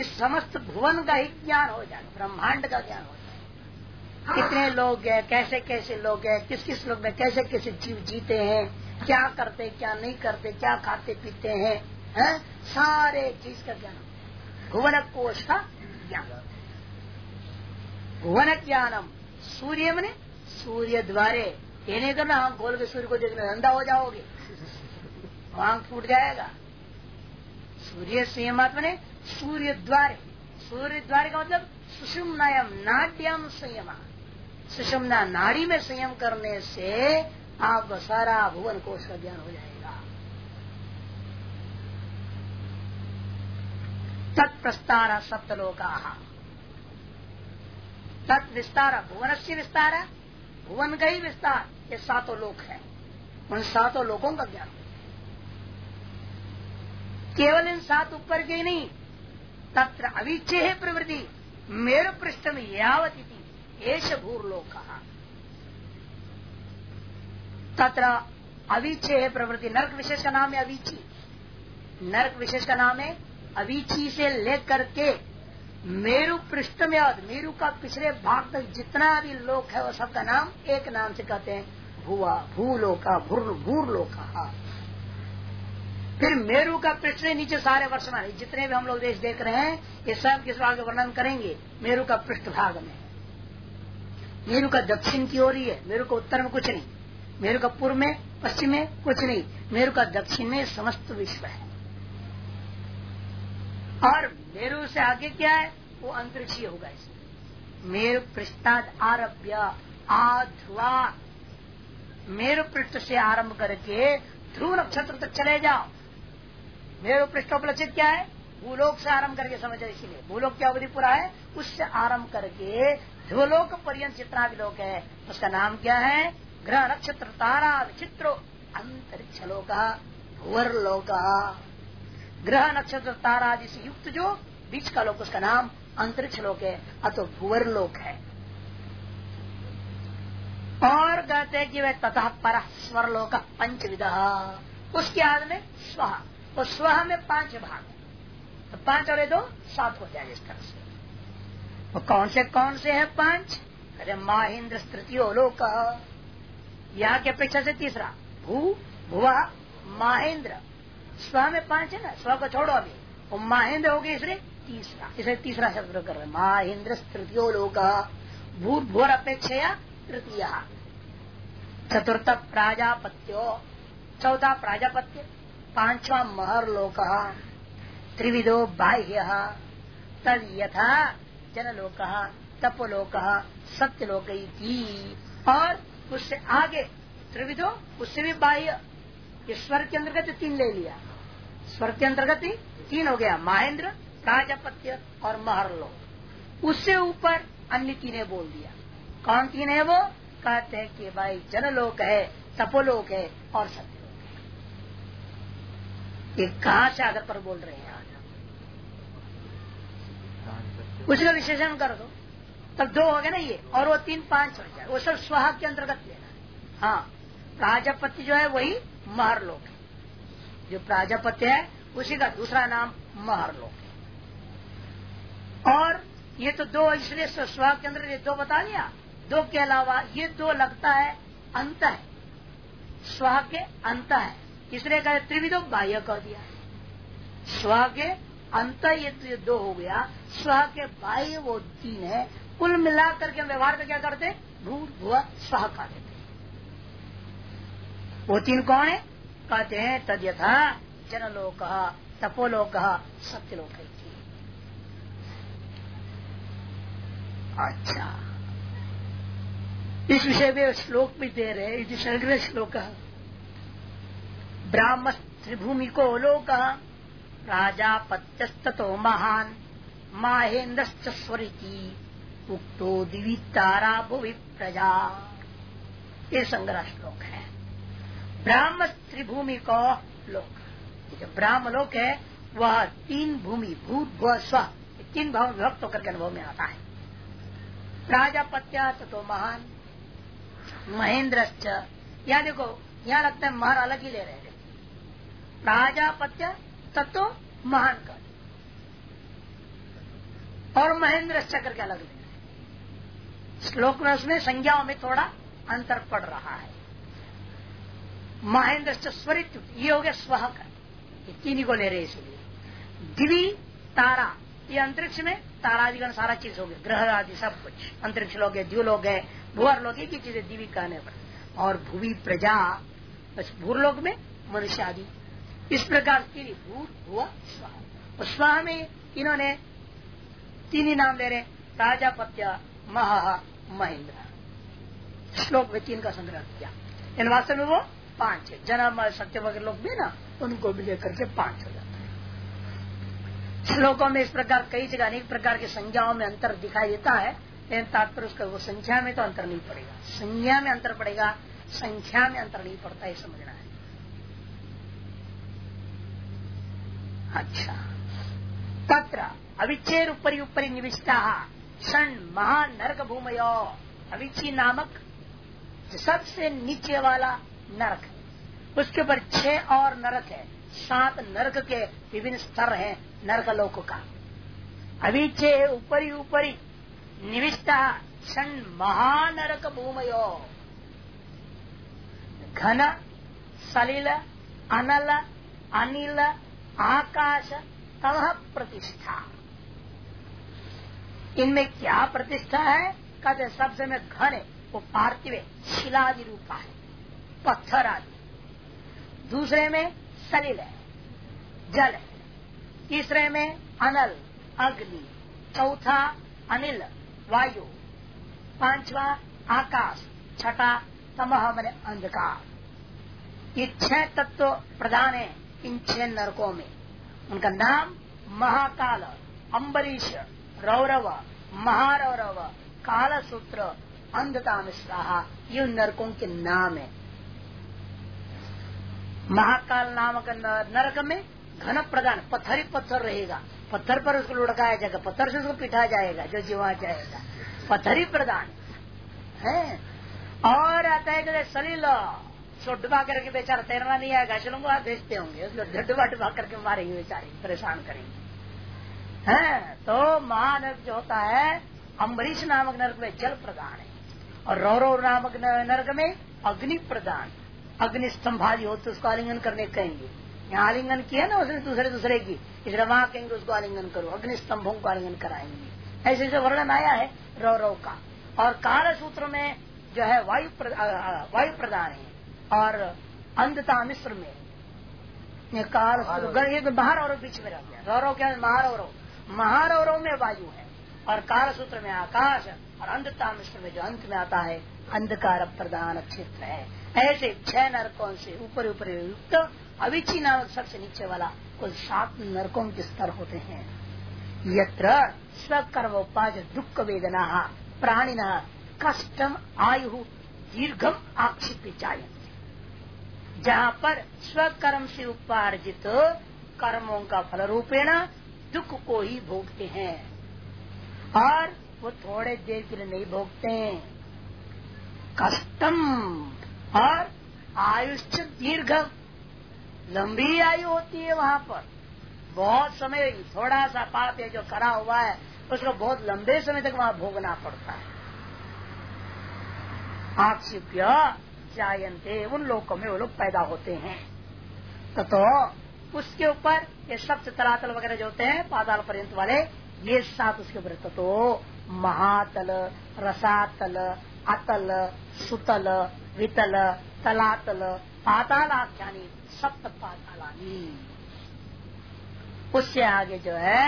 इस समस्त भुवन का ही ज्ञान हो जाएगा, ब्रह्मांड का ज्ञान हो कितने लोग हैं कैसे कैसे लोग हैं किस किस लोग में कैसे कैसे जीव जीते हैं, क्या करते, क्या नहीं करते, क्या खाते, पीते हैं, है? सारे चीज़ का ज्ञान। भुवन कोश का ज्ञान। भुवन ज्ञानम। सूर्य मने? सूर्य द्वारे। ये नहीं करना, हम खोल के सूर्य को देखने, अंधा हो जाओगे। आँख फूट जाएगा। सूर्य संयमात्मा ने सूर्य द्वारे। सूर्य द्वारे का मतलब सुषुम्नायम, नाट्यम संयम। सुषुम्ना नाड़ी में संयम करने से आप सारा भुवन कोष का ज्ञान हो जाएगा। तत्प्रस्तार सप्तलोका। तत् विस्तार भुवन से विस्तार, भुवन का ही विस्तार, ये सातों लोक है। उन सातों लोगों का ज्ञान केवल इन सात ऊपर के नहीं, तत्र अविच्छे है प्रवृत्ति, मेरु पृष्ठ में यावती एश भूर्लोक तत्र अविचे है प्रवृत्ति, नर्क विशेष का नाम है अविची। नर्क विशेष का नाम है अविची से लेकर के मेरु पृष्ठ में और मेरु का पिछले भाग तक जितना भी लोक है वो सबका नाम एक नाम से कहते हैं भूआ भूलोका, भूर, भूरलोका। फिर मेरु का पृष्ठ नीचे सारे वर्षमान जितने भी हम लोग देश देख रहे हैं, ये सब किस आगे वर्णन करेंगे? मेरु का पृष्ठ भाग में। मेरु का दक्षिण की ओर ही है, मेरु का उत्तर में कुछ नहीं, मेरु का पूर्व में, पश्चिम में कुछ नहीं, मेरु का दक्षिण में समस्त विश्व है। और मेरु से आगे क्या है? वो अंतरिक्षीय होगा इसमें। मेरु पृष्ठाद आरभ्य, आध्वा। मेरु पृष्ठ से आरंभ करके ध्रुव नक्षत्र तक चले जाओ। मेरु पृष्ठोपलक्षित क्या है? भूलोक से आरंभ करके समझ इसीलिए। भूलोक की अवधि पूरा है, उससे आरंभ करके ध्रुवलोक पर्यंत जितना भी लोक है, उसका नाम क्या है? ग्रह नक्षत्र तारा विचित्रो अंतरिक्ष लोक भूवर लोक ग्रह नक्षत्र तारा आदि से युक्त जो बीच का लोक, उसका नाम अंतरिक्ष लोक है अतो भूवर लोक है। और कहते हैं कि वह तथा पर स्वर लोक पंचविध। उसके बाद में स्व और स्व में पाँच भाग। तो पाँच और दो सात हो जाए इस तरह से। तो कौन से कौन से है पाँच? अरे माहिंद्र स्तृतियो लोक। यहाँ की अपेक्षा से तीसरा। भू भुआ महेंद्र स्व में पाँच है ना? स्व को छोड़ो अभी। वो महेंद्र हो गए इसलिए तीसरा। इसे तीसरा शब्द कर रहे महेंद्र तृतीयो लोक। भू भूर अपेक्षा तृतीय। चतुर्थ प्राजापत्यो। चौथा प्राजापत्य। पांचवा महर लोक त्रिविधो बाह्य। तद यथा जनलोक तपोलोक, सत्यलोक और उससे आगे, त्रिविधो, उससे भी बाह्य स्वर के अंतर्गत तीन ले लिया। स्वर के अंतर्गत ही तीन हो गया, महेंद्र प्राजापत्य और महरलो उससे ऊपर अन्य तीन बोल दिया। कौन तीन है वो? कहते हैं कि भाई जनलोक है, तपोलोक है और सत्यलोक है। ये कहा से आधार पर बोल रहे हैं आज उसका विशेषण कर दो तब दो हो गए ना ये, और वो तीन पाँच हो जाए। वो सब स्वाहा के अंतर्गत लेना हाँ। प्राजापत्य जो है वही महरलोक है। जो प्राजापत्य है, उसी का दूसरा नाम महरलोक है। और ये तो दो, इसलिए स्वाहा के अंदर ये दो बता दिया। दो के अलावा ये दो लगता है अंत है। स्व के अंत है। इसलिए कहा त्रिविधो बाह्य कह दिया स्व के अंत ये दो हो गया, स्व के बाह्य वो तीन है, कुल मिलाकर के व्यवहार में क्या करते भू भुआ स्व का देते वो तीन कौन है? कहते हैं, तद यथा जनलोक, तपोलोक, सत्यलोक अच्छा। इस विषय में श्लोक भी दे रहे इस संग्रह श्लोक। ब्राह्म त्रिभूमि को लोक राजापत्यस्तो महान। माहेन्द्र स्वरिति, उक्तो दिवी तारा भुवि प्रजा। ये संग्रह श्लोक है। ब्राह्म त्रिभूमि को लोक जो ब्राह्म लोक है, वह तीन भूमि, भूत भ स्व तीन भाव विभक्त होकर के अनुभव में आता है। राजापत्या तो महान। महेंद्र यहाँ देखो, यहाँ लगता है महर अलग ही ले रहे थे। राजापत्य तत्व महान का। और महेंद्र चक्र के अलग ले रहे श्लोक में उसमें संज्ञाओं में थोड़ा अंतर पड़ रहा है। महेंद्र स्वरित ये हो गया स्व का। तीन को ले रहे इसलिए। दिवी, तारा। ये अंतरिक्ष में तारादिगण सारा चीज़ हो गया। ग्रह आदि सब कुछ। अंतरिक्ष लोग है द्व्यूलोक है भूअर लोग, एक ही चीज़ें दिवी कहने पर। और भूवि प्रजा, बस भूरलोक में मनुष्य आदि। इस प्रकार की भूत हुआ स्वाह। स्वाह में इन्होंने तीन ही नाम ले रहे राजापत्य महा, महेंद्र। श्लोक में तीन का संग्रह किया। इन वास्तव में वो पाँच है। जन्म सत्य वगैरह लोग भी ना, उनको भी लेकर के पाँच हो जाता है। श्लोकों में इस प्रकार कई जगह अनेक प्रकार की संज्ञाओं में अंतर दिखाई देता है, लेकिन तात्पर्य उसका वो संख्या में तो अंतर नहीं पड़ेगा। संज्ञा में अंतर पड़ेगा, संख्या में अंतर नहीं पड़ता है समझना अच्छा। तत्र अविच्छेद ऊपरी ऊपरी निविष्टा। क्षण महानर्क भूमयो अविच्छी नामक सबसे नीचे वाला नरक। उसके ऊपर छह और नरक है। सात नरक के विभिन्न स्तर हैं नरक लोक का। अविच्छे ऊपरी ऊपरी निविष्ट। क्षण महानरक भूमयो घन, सलिल, अनल, अनिल आकाश तम प्रतिष्ठा। इनमें क्या प्रतिष्ठा है? कहते सबसे में घन है, वो पार्थिव शिलादि रूपा है, पत्थर आदि। दूसरे में सलिल है, जल है। तीसरे में अनल, अग्नि। चौथा अनिल, वायु। पांचवा आकाश, छठा तमह, मैंने अंधकार। ये छह तत्व प्रधान है। इन छह नरकों में। उनका नाम महाकाल अम्बरीश रौरव, महारौरव काल सूत्र अंधता मिश्रा ये नरकों के नाम है। महाकाल नामक नरक में घन प्रदान पत्थर ही पत्थर रहेगा। पत्थर पर उसको लुढ़काया जाएगा, पत्थर से उसको पिटा जाएगा, जो जीवा जाएगा। पत्थर ही प्रदान है? और आता है, सलील। सो डुबा करके बेचारा तैरना नहीं आएगा चलो वहाँ भेजते होंगे। उसको डुबा डुबा करके मारेंगे बेचारे, परेशान करेंगे। है? तो महानर्क जो होता है, अम्बरीश नामक नर्क में जल प्रदान है। और रौरव नामक नर्क में अग्नि प्रदान। अग्नि स्तंभादि हो तो उसको आलिंगन करने कहेंगे। यहाँ आलिंगन किया ना उसने दूसरे दूसरे की। इसलिए वहाँ कहेंगे, उसको आलिंगन करो। अग्नि स्तंभों को आलिंगन कराएँगे। ऐसे ऐसे वर्णन आया है रौ रौ का। और काल सूत्र में जो है वायु वायु प्रदान है। और अंधता मिश्र में काल बाहर और बीच में रह गया। गौरव क्या महारौरव महारौरव में वायु है। और काल सूत्र में आकाश और अंधता मिश्र में जो अंत में आता है अंधकार प्रधान क्षेत्र है। ऐसे छह नरकों से ऊपर ऊपर युक्त अविची नामक सबसे नीचे वाला कुल सात नरकों के स्तर होते हैं। यत्र स्वकर्म उपाज दुख वेदना प्राणिन कष्टम आयु दीर्घम आक्षिप्य जायते जहाँ पर स्वकर्म से उपार्जित कर्मों का फल रूपेण दुख को ही भोगते हैं। और वो थोड़े देर के लिए नहीं भोगते हैं। कष्टम और आयुष्य दीर्घ। लंबी आयु होती है वहाँ पर। बहुत समय थोड़ा सा पाप जो करा हुआ है, उसको बहुत लंबे समय तक वहाँ भोगना पड़ता है। आक्षिप्य जायंते उन लोगों में वो लोग पैदा होते हैं। तो, तो उसके ऊपर ये सप्त तलातल वगैरह जो होते हैं पाताल पर्यंत वाले ये सात उसके ऊपर तो महातल रसातल अतल सुतल वितल तलातल पाताल आख्यानी सप्त पातालानी। उससे आगे जो है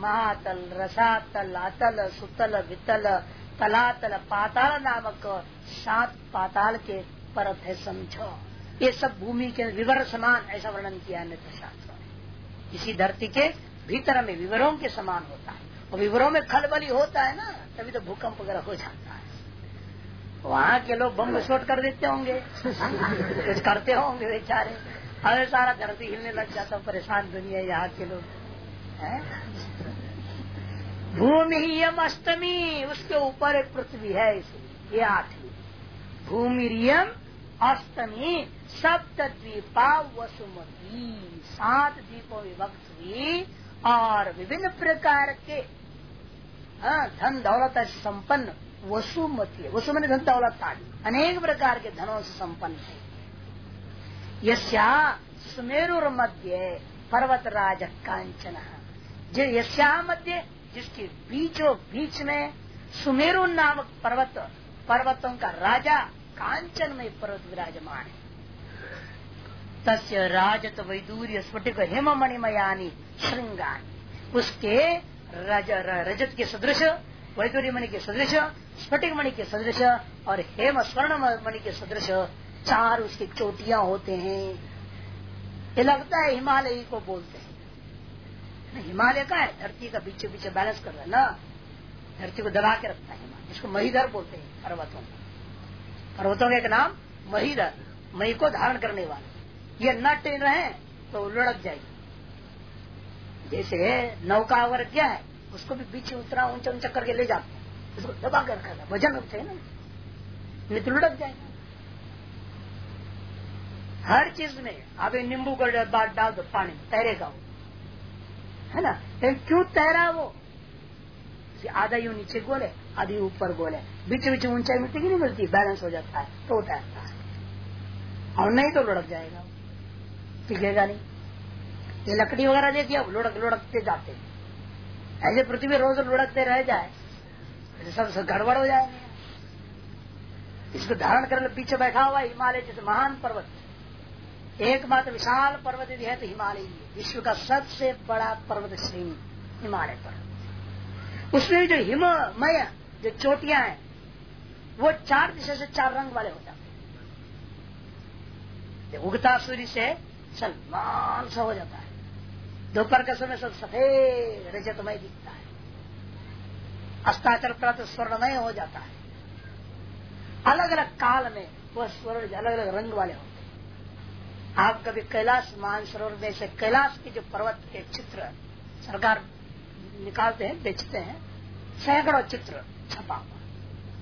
महातल रसातल अतल सुतल वितल तलातल पाताल नामक सात पाताल के परत है समझो। ये सब भूमि के विवर समान, ऐसा वर्णन किया है नित्य शास्त्र ने। इसी धरती के भीतर में विवरों के समान होता है। और विवरों में खलबली होता है ना, तभी तो भूकंप वगैरह हो जाता है। वहाँ के लोग बम विस्फोट कर देते होंगे। कुछ करते होंगे बेचारे। अरे सारा धरती हिलने लग जाता परेशान दुनिया यहाँ के लोग। भूमि ही? यम अष्टमी उसके ऊपर एक पृथ्वी है इसलिए ये आठवीं भूमि रियम अष्टमी सप्त द्वीपा वसुमती सात द्वीपों विभक्त हुई और विभिन्न प्रकार के हाँ, धन दौलत संपन्न वसुमती वसुमती धन दौलत अनेक प्रकार के धनों से संपन्न है। यस्या सुमेरु मध्य पर्वत राज कांचन जो यस्या मध्य जिसके बीचों बीच में सुमेरु नामक पर्वत पर्वतों का राजा कांचन में पर्वत विराजमान है तस्य राजत वैदूर्य स्फटिक हेम मणिमयानी श्रृंगानी उसके रज, रजत के सदृश वैदूर्य मणि के सदृश स्फटिक मणि के सदृश और हेम स्वर्ण मणि के सदृश चार उसकी चोटियाँ होते हैं। ये लगता है हिमालय को बोलते हैं। हिमालय का है? धरती का पीछे पीछे बैलेंस कर रहा है ना? धरती को दबा के रखता है हिमालय। इसको महीधर बोलते हैं पर्वतों पर्वतों का एक नाम महीधर मही को धारण करने वाले। ये न टेन रहे तो लुढ़क जाएगी। जैसे नौका अगर क्या है, उसको भी बीच उतरा, ऊँचा ऊँचा करके ले जाते हैं। उसको दबा कर रखा था वज़न उठे ना। नहीं तो लुढ़क जाएगा। हर चीज़ में आप नींबू को बात डाल दो, पानी तैरेगा वो। है ना? लेकिन क्यों तैरा वो? आधा यू नीचे गोले। आधी ऊपर गोले बीच बीच ऊंचाई मिट्टी की नहीं मिलती? बैलेंस हो जाता है तो तैरता है। और नहीं तो लुढ़क जाएगा। टिकेगा नहीं। ये लकड़ी वगैरह देखिए अब लुढ़क लुढ़कते जाते ऐसे पृथ्वी रोज लुढ़कते रह जाए सब गड़बड़ हो जाएगा इसको धारण करने पीछे बैठा हुआ हिमालय जैसे महान पर्वत। एकमात्र विशाल पर्वत यदि है तो हिमालय विश्व का सबसे बड़ा पर्वत श्रेणी हिमालय पर्वत उसमें जो हिममय जो चोटियाँ हैं, वो चार दिशा से चार रंग वाले हो जाते हैं। उगता सूर्य से सलमान सा हो जाता है। दोपहर के समय सब सफ़ेद रजतमय दिखता है। अस्ताचल प्रात स्वर्णमय हो जाता है। अलग अलग काल में वह स्वर्ण अलग अलग रंग वाले होते हैं। आप कभी कैलाश मानसरोवर में से कैलाश के जो पर्वत के चित्र सरकार निकालते हैं, बेचते हैं, सैकड़ों चित्र। छपा हुआ।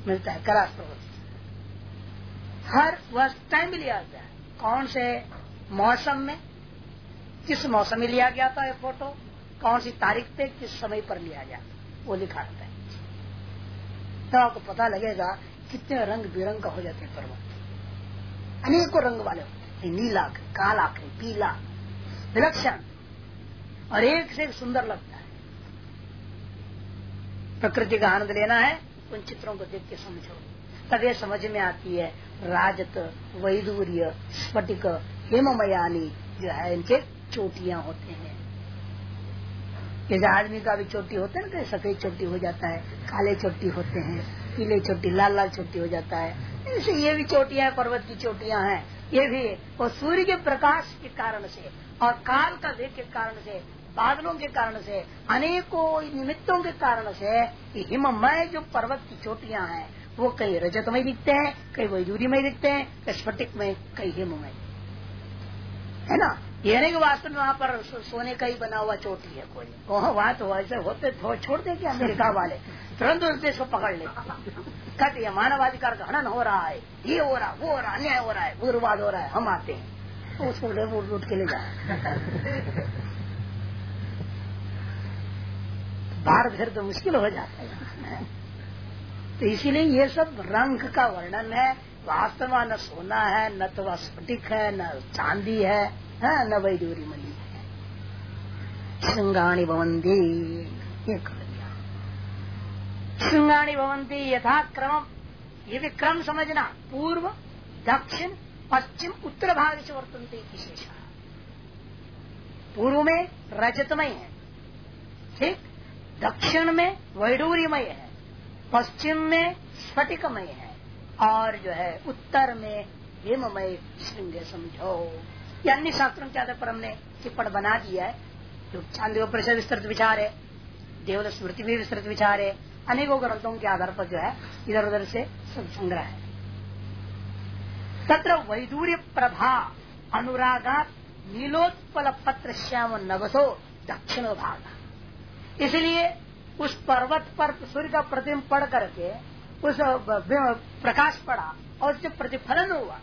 मिलता है कैलाश पर्वत हर वर्ष टाइम में लिया जाता है। कौन से मौसम में, किस मौसम में लिया गया था ये फ़ोटो कौन सी तारीख पे, किस समय पर लिया गया वो लिखा रहता है। तो आपको पता लगेगा कितने रंग बिरंग का हो जाते हैं पर्वत। अनेकों रंग वाले होते नीला, काला पीला। विलक्षण। और एक से एक सुंदर लगता है। प्रकृति का आनंद लेना है उन चित्रों को देख के समझो। तब ये समझ में आती है राजत वैदूर्य स्फटिक हेममयानी जो है इनके चोटियाँ होते हैं। जैसे आदमी का भी चोटी होते हैं ना सफ़ेद चोटी हो जाता है काले चोटी होते हैं पीले चोटी लाल लाल चोटी हो जाता है। ऐसे ये भी चोटियाँ पर्वत की चोटियाँ हैं। ये भी वो सूर्य के प्रकाश के कारण से और काल का वेग के कारण से बादलों के कारण से, अनेकों निमित्तों के कारण से हिममय जो पर्वत की चोटियाँ हैं, वो कई रजतमय दिखते हैं, कई वैदूरीमय दिखते हैं, कई स्फटिक में, कई हिममय। है ना? ये नहीं कि वास्तव में वहाँ पर सोने का ही बना हुआ चोटी है कोई। वहाँ तो ऐसे होते छोड़ दे क्या अमेरिका वाले। तुरंत उस देश को पकड़ ले। कट ये मानवाधिकार का हनन हो रहा है। ये हो रहा, वो हो रहा, अन्याय हो रहा है उग्रवाद हो रहा है। हम आते हैं। तो उसको लूट के ले जाए बाहर फिर तो मुश्किल हो जाता है। तो इसीलिए ये सब रंग का वर्णन है। वास्तव में न सोना है न तो स्फटिक है न चांदी है हाँ, न वैदूरी मणि है। श्रृंगाणी भवंती ये कर दिया। श्रृंगाणी भवंती यथा क्रम ये भी क्रम समझना। पूर्व दक्षिण पश्चिम उत्तर भाग से वर्तनते विशेष पूर्व में रजतमय है। ठीक? दक्षिण में वैडूर्यमय है पश्चिम में स्फटिकमय है, और जो है उत्तर में हेममय श्रृंग समझो। ये अन्य शास्त्रों के आधार पर हमने टिप्पण बना दिया है, जो चांदी परिषद विस्तृत विचार है देवल स्मृति भी विस्तृत विचार है, अनेकों ग्रंथों के आधार पर जो है इधर उधर से सब संग्रह है। तत्र वैदूर्य प्रभा अनुरागा नीलोत्पल पत्र श्याम नवसो, दक्षिण भाग। इसलिए उस पर्वत पर सूर्य का प्रतिम पड़ करके उस प्रकाश पड़ा और जो प्रतिफलन हुआ।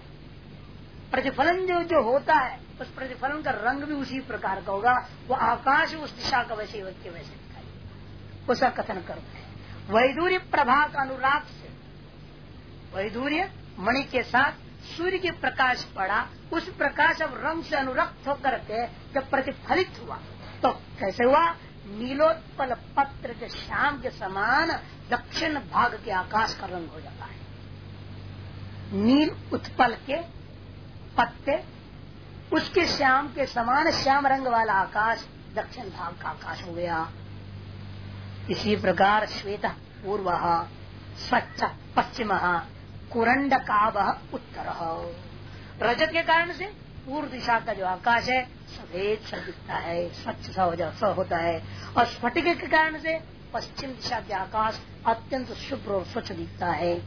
प्रतिफलन जो जो होता है, उस प्रतिफलन का रंग भी उसी प्रकार का होगा। वो आकाश उस दिशा का वैसे वैसे वैसे दिखाई उसका कथन करते हैं। वैदूर्य प्रभा का अनुराग से, वैदूर्य मणि के साथ सूर्य के प्रकाश पड़ा। उस प्रकाश अब रंग से अनुरक्त होकर के जब प्रतिफलित हुआ तो कैसे हुआ? नीलोत्पल पत्र के श्याम के समान दक्षिण भाग के आकाश का रंग हो जाता है। नील उत्पल के पत्ते, उसके श्याम के समान श्याम रंग वाला आकाश दक्षिण भाग का आकाश हो गया। इसी प्रकार श्वेत पूर्व, स्वच्छ पश्चिम कुरंड काब उत्तर। रजत के कारण से पूर्व दिशा का जो आकाश है, सफ़ेद सा दिखता है, स्वच्छ सा हो जा होता है। और स्फटिक के कारण से पश्चिम दिशा के आकाश अत्यंत शुभ्र और स्वच्छ दिखता है।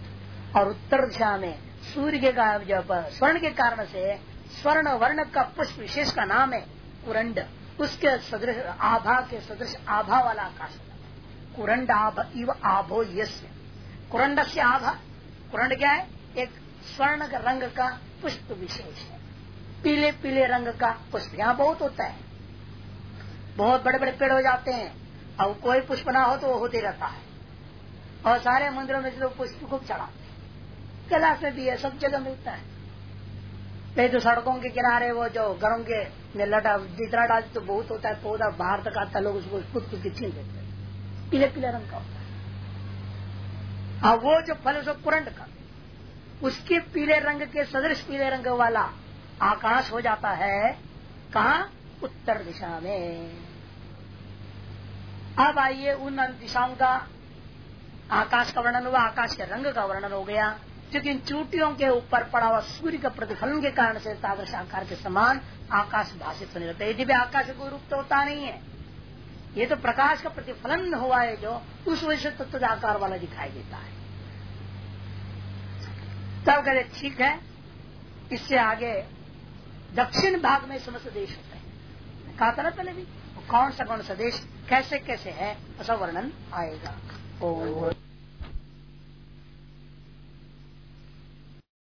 और उत्तर दिशा में सूर्य के जब स्वर्ण के कारण से स्वर्ण वर्ण का पुष्प विशेष का नाम है कुरंड। उसके सदृश आभा के सदृश आभा वाला आकाश कुरंड आभ इव आभो यश कुरंड से आभा, कुरंड क्या है? एक स्वर्ण रंग का पुष्प विशेष है। पीले पीले रंग का पुष्प यहाँ बहुत होता है। बहुत बड़े बड़े पेड़ हो जाते हैं। अब कोई पुष्प ना हो तो वो होते रहता है। और सारे मंदिरों में लोग पुष्प खूब चढ़ाते हैं। कैलाश में भी है, सब जगह मिलता है। पे तो सड़कों के किनारे वो जो घरों के लटा जितना डाल तो बहुत होता है, पौधा बाहर तक आता लोग उसको खुद खुद छीन देते हैं। पीले पीले रंग का होता है। और वो जो फल उसको कुरंड का उसके पीले रंग के सदृश पीले रंग वाला आकाश हो जाता है, कहा? उत्तर दिशा में। अब आइए उन दिशाओं का आकाश का वर्णन हुआ। आकाश के रंग का वर्णन हो गया, क्योंकि इन चूटियों के ऊपर पड़ा हुआ सूर्य का प्रतिफलन के कारण से तादृश आकार के समान आकाश भाषित होने लगता है। यदि भी आकाश कोई रूप तो होता नहीं है। ये तो प्रकाश का प्रतिफलन हुआ है जो उस वजह से तत्व आकार वाला दिखाई देता है। तब कहते ठीक है, इससे आगे दक्षिण भाग में समस्त देश होते हैं। कहा था ना पहले भी? कौन सा कौन सा देश? कैसे कैसे है? ऐसा वर्णन आएगा।